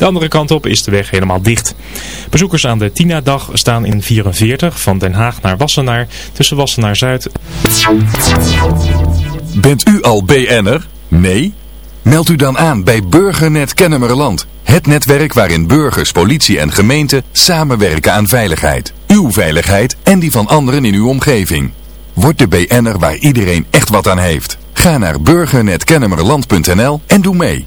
De andere kant op is de weg helemaal dicht. Bezoekers aan de Tina-dag staan in 44 van Den Haag naar Wassenaar tussen Wassenaar Zuid. Bent u al BN'er? Nee? Meld u dan aan bij Burgernet Kennemerland. Het netwerk waarin burgers, politie en gemeente samenwerken aan veiligheid. Uw veiligheid en die van anderen in uw omgeving. Word de BN'er waar iedereen echt wat aan heeft. Ga naar burgernetkennemerland.nl en doe mee.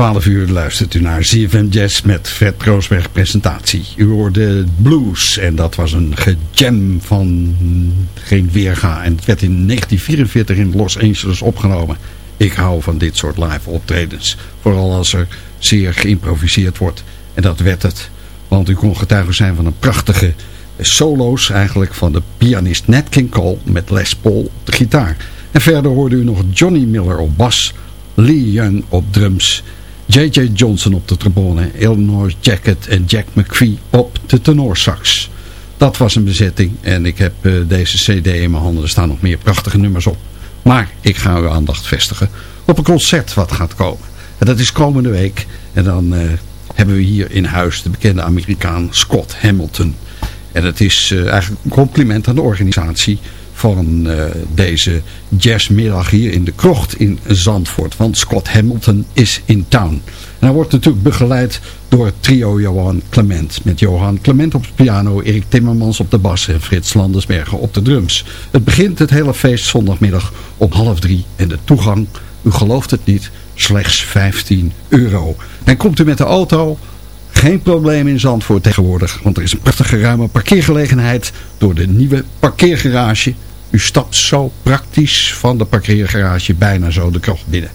12 uur luistert u naar ZFM Jazz met Fred Kroosberg presentatie. U hoorde Blues en dat was een gejam van geen weerga. En het werd in 1944 in Los Angeles opgenomen. Ik hou van dit soort live optredens. Vooral als er zeer geïmproviseerd wordt. En dat werd het. Want u kon getuige zijn van een prachtige solo's eigenlijk van de pianist Nat King Cole met Les Paul op de gitaar. En verder hoorde u nog Johnny Miller op bas, Lee Young op drums, J.J. Johnson op de trombone, Eleanor Jacket en Jack McPhee op de tenorsax. Dat was een bezetting en ik heb uh, deze cd in mijn handen. Er staan nog meer prachtige nummers op. Maar ik ga uw aandacht vestigen op een concert wat gaat komen. En dat is komende week. En dan uh, hebben we hier in huis de bekende Amerikaan Scott Hamilton. En het is uh, eigenlijk een compliment aan de organisatie van uh, deze jazzmiddag hier in de krocht in Zandvoort. Want Scott Hamilton is in town. En hij wordt natuurlijk begeleid door het trio Johan Clement. Met Johan Clement op de piano, Erik Timmermans op de bas en Frits Landersbergen op de drums. Het begint het hele feest zondagmiddag om half drie. En de toegang, u gelooft het niet, slechts 15 euro. En komt u met de auto... Geen probleem in Zandvoort tegenwoordig, want er is een prachtige ruime parkeergelegenheid door de nieuwe parkeergarage u stapt zo praktisch van de parkeergarage bijna zo de krocht binnen.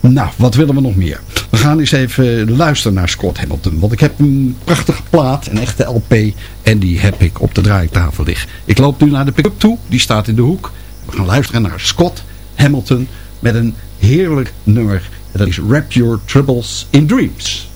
Nou, wat willen we nog meer? We gaan eens even luisteren naar Scott Hamilton. Want ik heb een prachtige plaat, een echte LP. En die heb ik op de draaitafel liggen. Ik loop nu naar de pick-up toe. Die staat in de hoek. We gaan luisteren naar Scott Hamilton. Met een heerlijk nummer. Dat is Wrap Your Troubles in Dreams.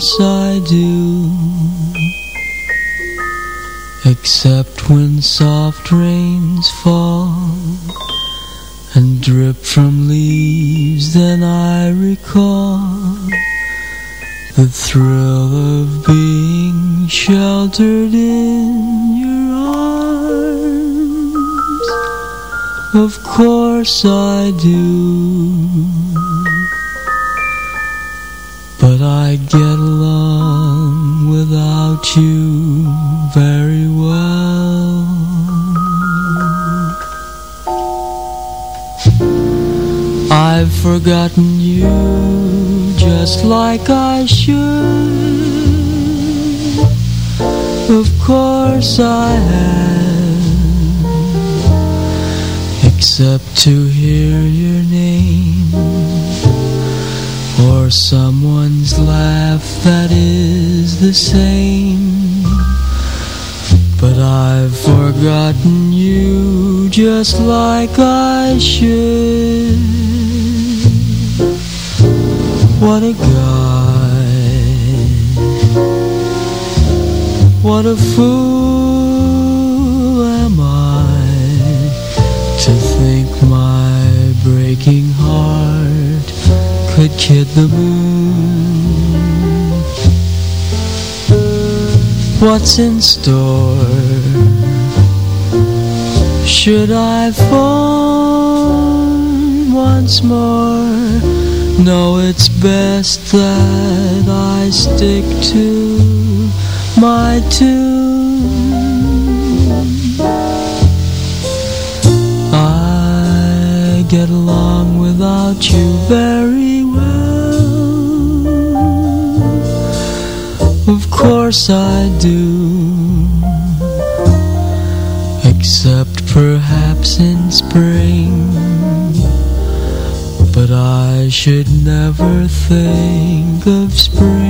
Course I do. Except when soft rains fall and drip from leaves, then I recall the thrill of being sheltered in your arms. Of course I do. I've forgotten you just like I should. Of course I have, except to hear your name or someone's laugh that is the same. But I've forgotten you just like I should. What a guy. What a fool am I to think my breaking heart could kid the moon. What's in store? Should I fall once more? No, it's best that I stick to my tune. I get along without you very well. Of course I do. Except perhaps in spring. Should never think of spring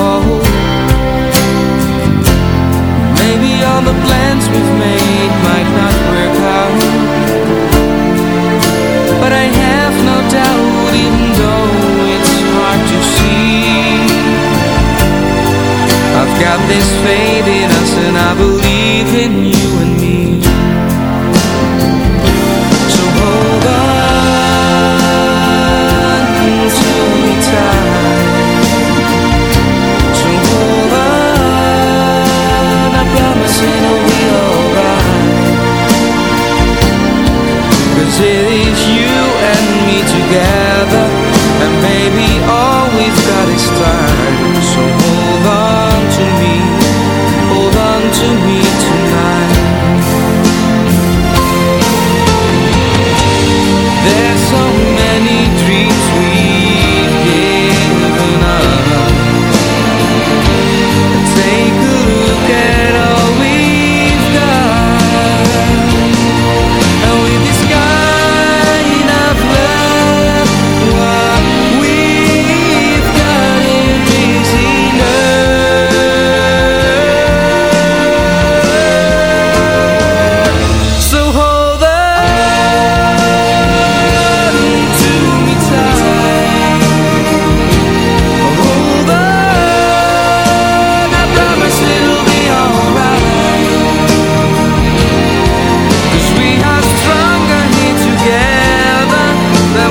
the plans we've made might not work out. But I have no doubt even though it's hard to see I've got this faith in us and I believe in you and me and me together And baby all we've got is time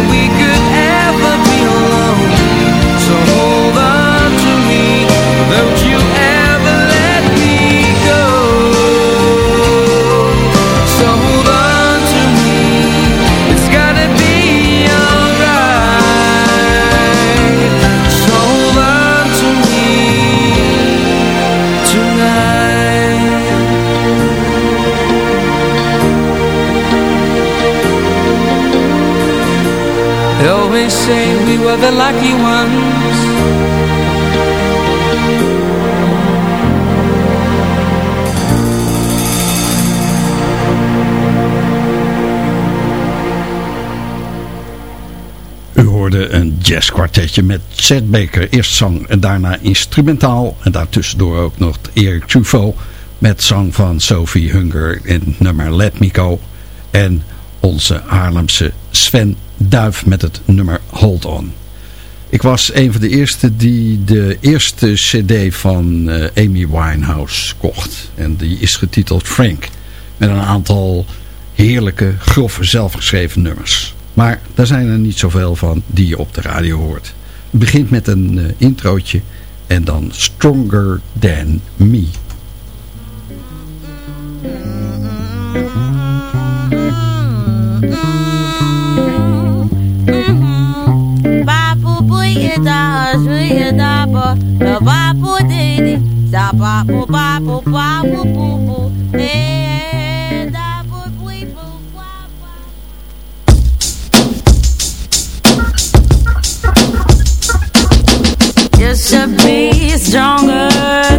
we the lucky U hoorde een jazzkwartetje met Chet Baker. Eerst zang en daarna instrumentaal. En daartussendoor ook nog Eric Truffaut met zang van Sophie Hunger in nummer Let Me. En onze Haarlemse Sven Duif met het nummer Hold On. Ik was een van de eerste die de eerste cd van eh, Amy Winehouse kocht. En die is getiteld Frank. Met een aantal heerlijke, grove, zelfgeschreven nummers. Maar daar zijn er niet zoveel van die je op de radio hoort. Het begint met een eh, introotje en dan Stronger Than Me. vapo dede, da be stronger.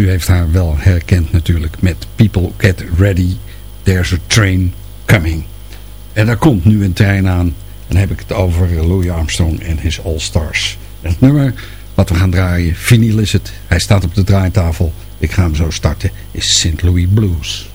U heeft haar wel herkend natuurlijk met People Get Ready, There's a Train Coming. En daar komt nu een trein aan. En dan heb ik het over Louis Armstrong en his All Stars. Het nummer wat we gaan draaien, vinyl is het. Hij staat op de draaitafel. Ik ga hem zo starten. Is St. Louis Blues.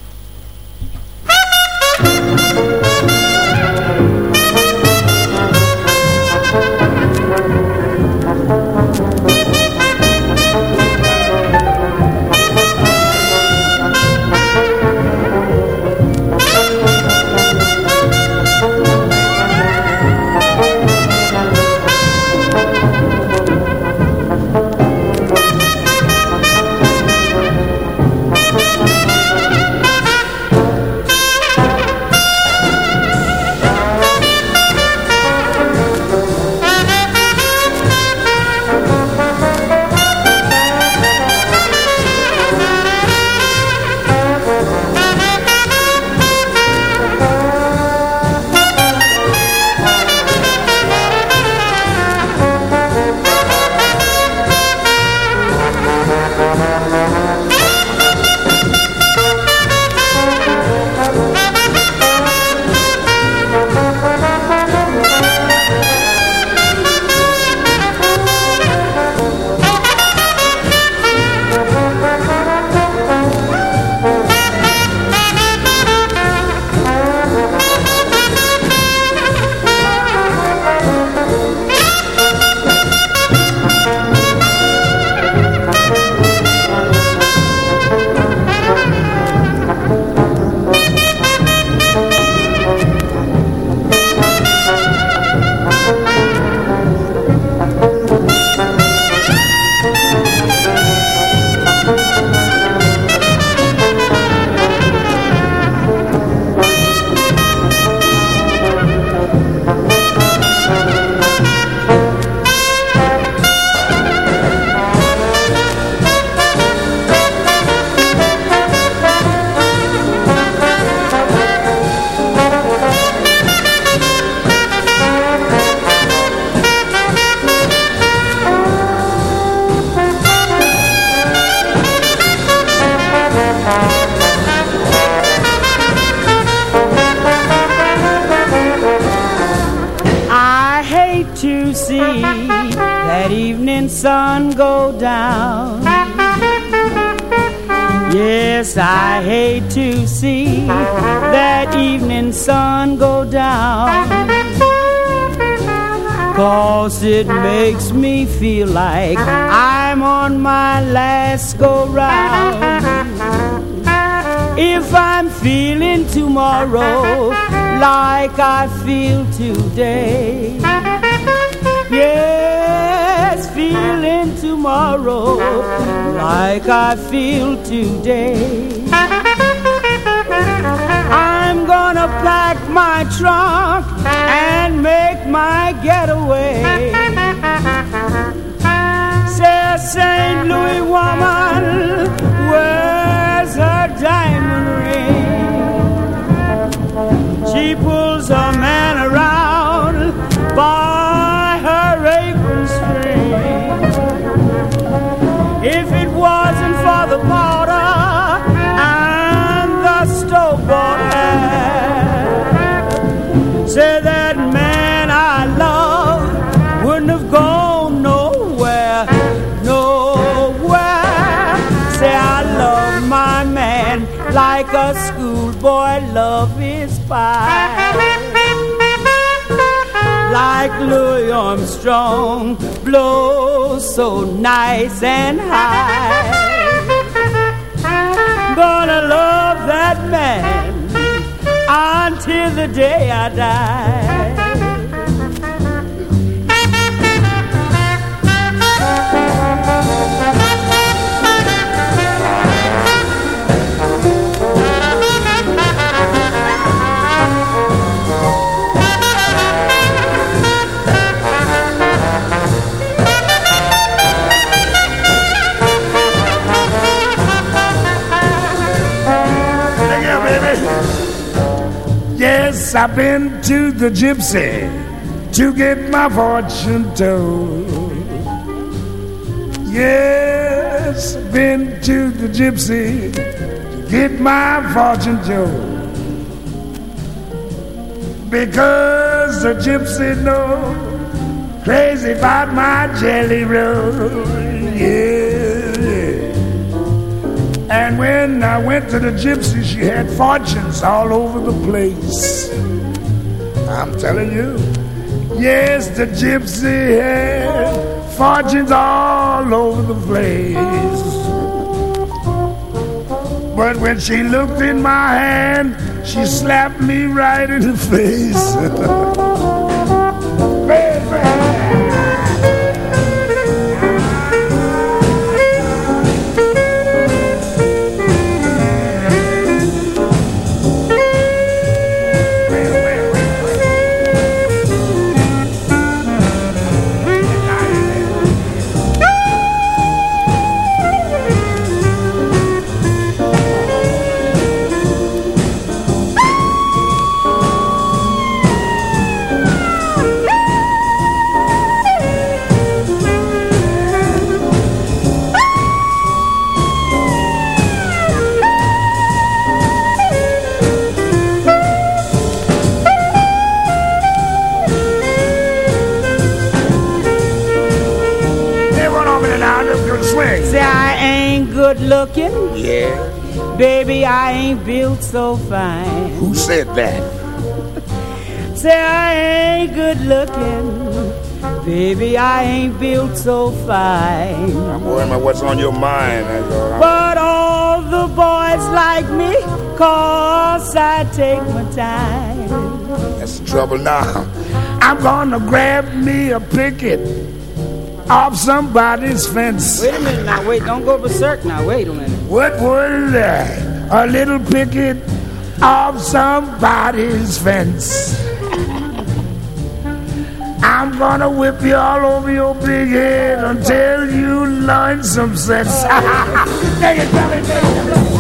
My last go round. If I'm feeling tomorrow like I feel today. Yes, feeling tomorrow like I feel today. I'm gonna pack my trunk and make my getaway. St. Louis woman, wears her diamond ring? She pulls a man around a schoolboy love his pie. Like Louis Armstrong blows so nice and high. Gonna love that man until the day I die. I've been to the gypsy to get my fortune told. Yes, Yes, been to the gypsy to get my fortune, told. Because the gypsy knows crazy about my jelly roll. Yeah. And when I went to the gypsy, she had fortunes all over the place. I'm telling you. Yes, the gypsy had fortunes all over the place. But when she looked in my hand, she slapped me right in the face. They looking. Yeah. Baby, I ain't built so fine. Who said that? Say I ain't good looking. Baby, I ain't built so fine. I'm worrying about what's on your mind. Eh, right. But all the boys like me, cause I take my time. That's the trouble now. I'm gonna grab me a picket off somebody's fence. Wait a minute now, wait, don't go berserk now, wait a minute. What was that? A little picket off somebody's fence. I'm gonna whip you all over your big head until you learn some sense.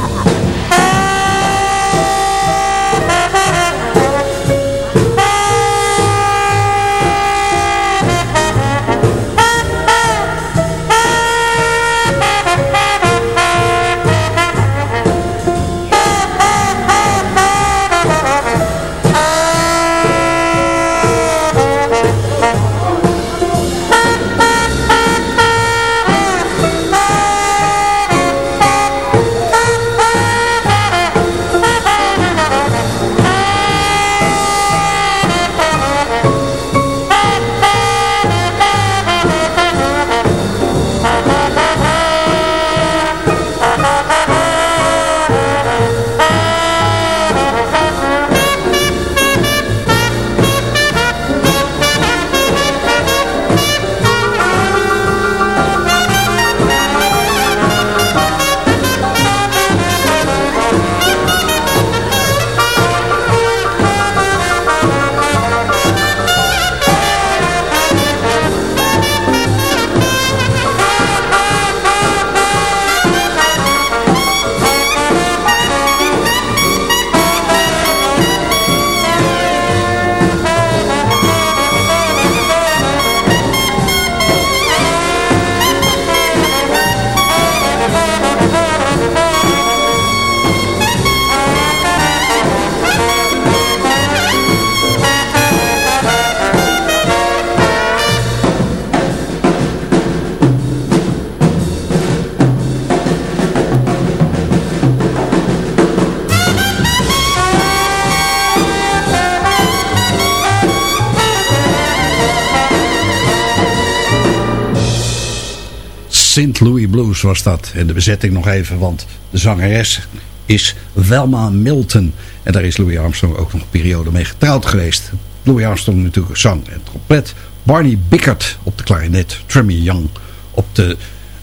Blues was dat. En de bezetting nog even, want de zangeres is Velma Milton. En daar is Louis Armstrong ook nog een periode mee getrouwd geweest. Louis Armstrong natuurlijk zang en trompet. Barney Bickert op de klarinet. Trummy Young op de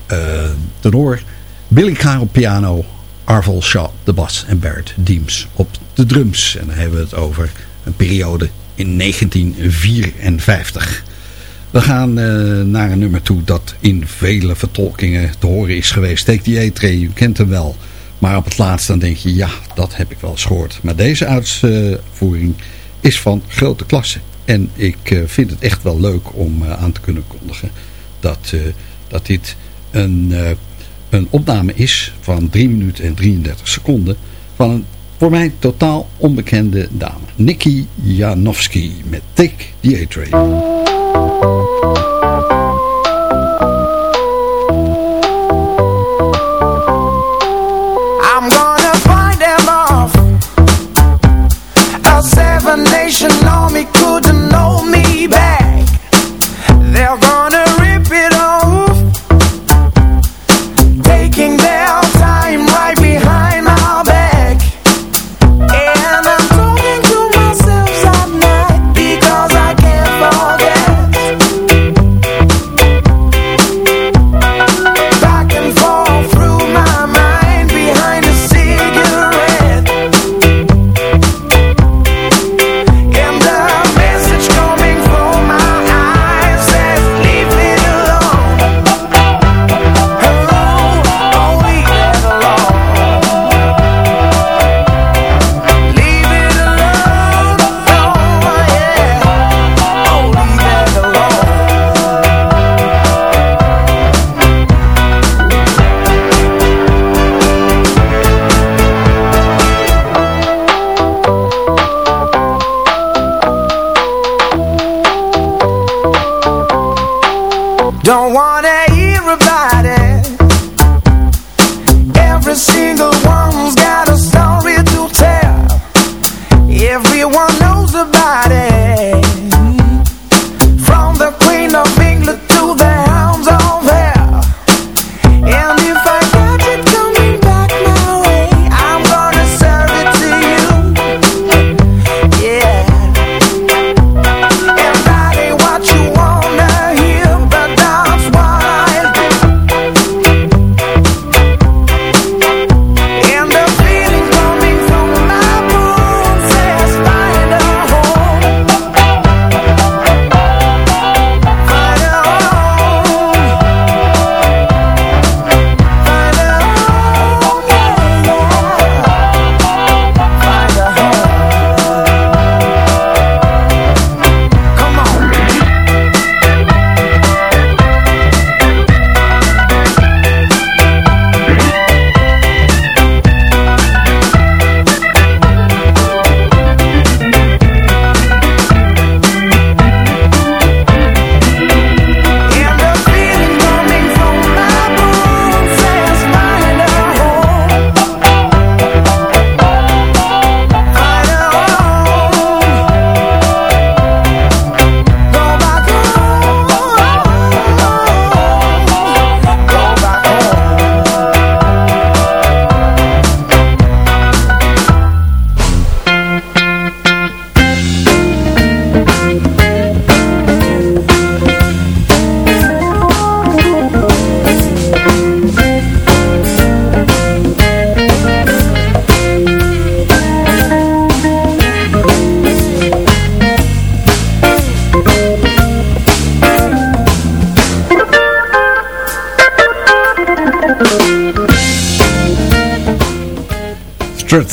eh, tenor. Billy Carr op piano. Arvel Shaw de bas. En Barrett Deems op de drums. En dan hebben we het over een periode in 1954. We gaan eh, naar een nummer toe dat in vele vertolkingen te horen is geweest. Take the A-Tray, u kent hem wel. Maar op het laatst dan denk je, ja, dat heb ik wel eens gehoord. Maar deze uitvoering is van grote klasse. En ik eh, vind het echt wel leuk om eh, aan te kunnen kondigen dat, dat dit een een opname is van 3 minuten en 33 seconden van een voor mij totaal onbekende dame. Nikki Janowski met Take the A-Train. Música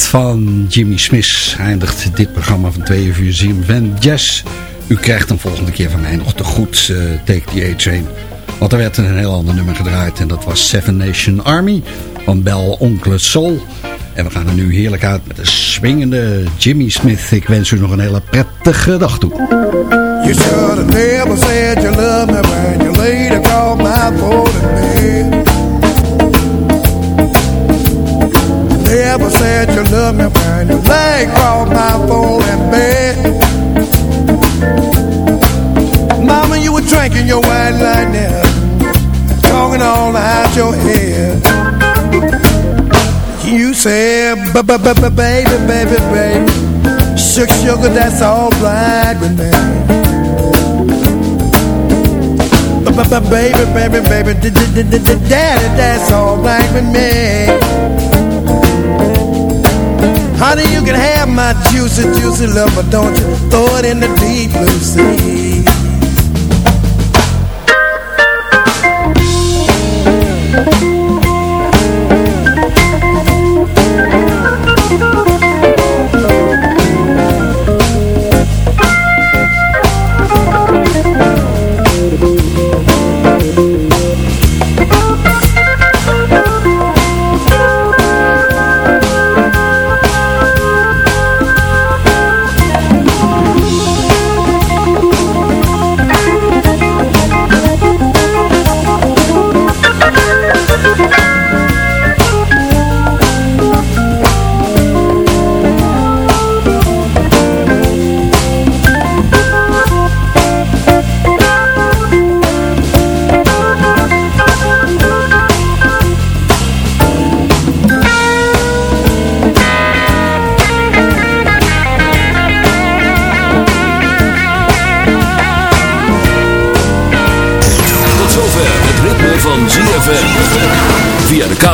van Jimmy Smith eindigt dit programma van 2 uur ZFM Jazz. U krijgt hem volgende keer van mij nog te goed, eh, Take the A-Train. Want er werd een heel ander nummer gedraaid en dat was Seven Nation Army van Bel Oncle Soul. En we gaan er nu heerlijk uit met de swingende Jimmy Smith. Ik wens u nog een hele prettige dag toe. You should never you love me you my Never said you love me when you lay across my folding bed. Mama, you were drinking your wine like that, talking all out your head. You said, "B- b- b- baby, baby, baby, sugar, sugar, that's all right with me. B- b- Baby, baby, baby, daddy, that's all right with me. Honey, you can have my juicy, juicy love, but don't you throw it in the deep blue sea.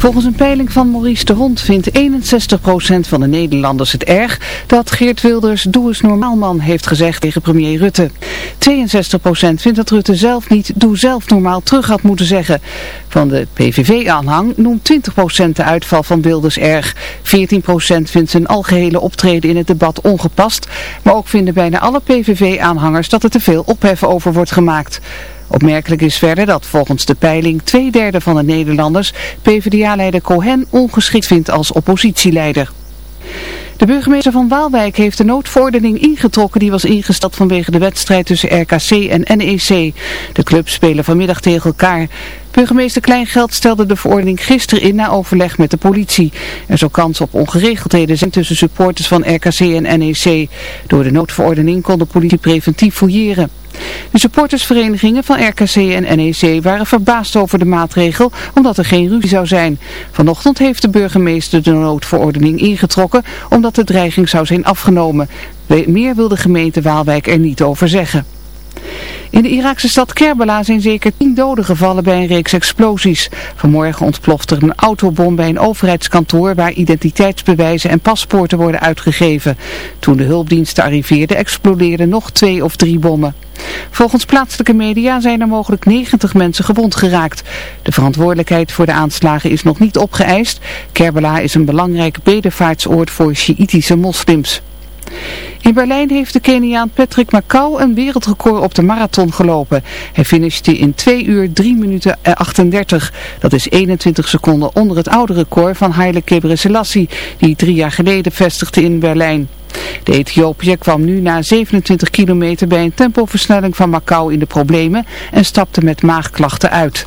Volgens een peiling van Maurice de Hond vindt 61% van de Nederlanders het erg dat Geert Wilders doe eens normaalman heeft gezegd tegen premier Rutte. 62% vindt dat Rutte zelf niet doe zelf normaal terug had moeten zeggen. Van de PVV-aanhang noemt 20% de uitval van Wilders erg. 14% vindt zijn algehele optreden in het debat ongepast. Maar ook vinden bijna alle PVV-aanhangers dat er te veel ophef over wordt gemaakt. Opmerkelijk is verder dat volgens de peiling twee derde van de Nederlanders PvdA-leider Cohen ongeschikt vindt als oppositieleider. De burgemeester van Waalwijk heeft de noodverordening ingetrokken die was ingesteld vanwege de wedstrijd tussen RKC en NEC. De clubs spelen vanmiddag tegen elkaar. Burgemeester Kleingeld stelde de verordening gisteren in na overleg met de politie. Er zou kans op ongeregeldheden zijn tussen supporters van RKC en NEC. Door de noodverordening kon de politie preventief fouilleren. De supportersverenigingen van RKC en NEC waren verbaasd over de maatregel, omdat er geen ruzie zou zijn. Vanochtend heeft de burgemeester de noodverordening ingetrokken, omdat de dreiging zou zijn afgenomen. Meer wil de gemeente Waalwijk er niet over zeggen. In de Iraakse stad Kerbala zijn zeker tien doden gevallen bij een reeks explosies. Vanmorgen ontplofte er een autobom bij een overheidskantoor waar identiteitsbewijzen en paspoorten worden uitgegeven. Toen de hulpdiensten arriveerden explodeerden nog twee of drie bommen. Volgens plaatselijke media zijn er mogelijk 90 mensen gewond geraakt. De verantwoordelijkheid voor de aanslagen is nog niet opgeëist. Kerbala is een belangrijk bedevaartsoord voor Sjiïtische moslims. In Berlijn heeft de Keniaan Patrick Macau een wereldrecord op de marathon gelopen. Hij finishte in 2 uur 3 minuten 38. Dat is 21 seconden onder het oude record van Haile Gebrselassie, die drie jaar geleden vestigde in Berlijn. De Ethiopiër kwam nu na 27 kilometer bij een tempoversnelling van Macau in de problemen en stapte met maagklachten uit.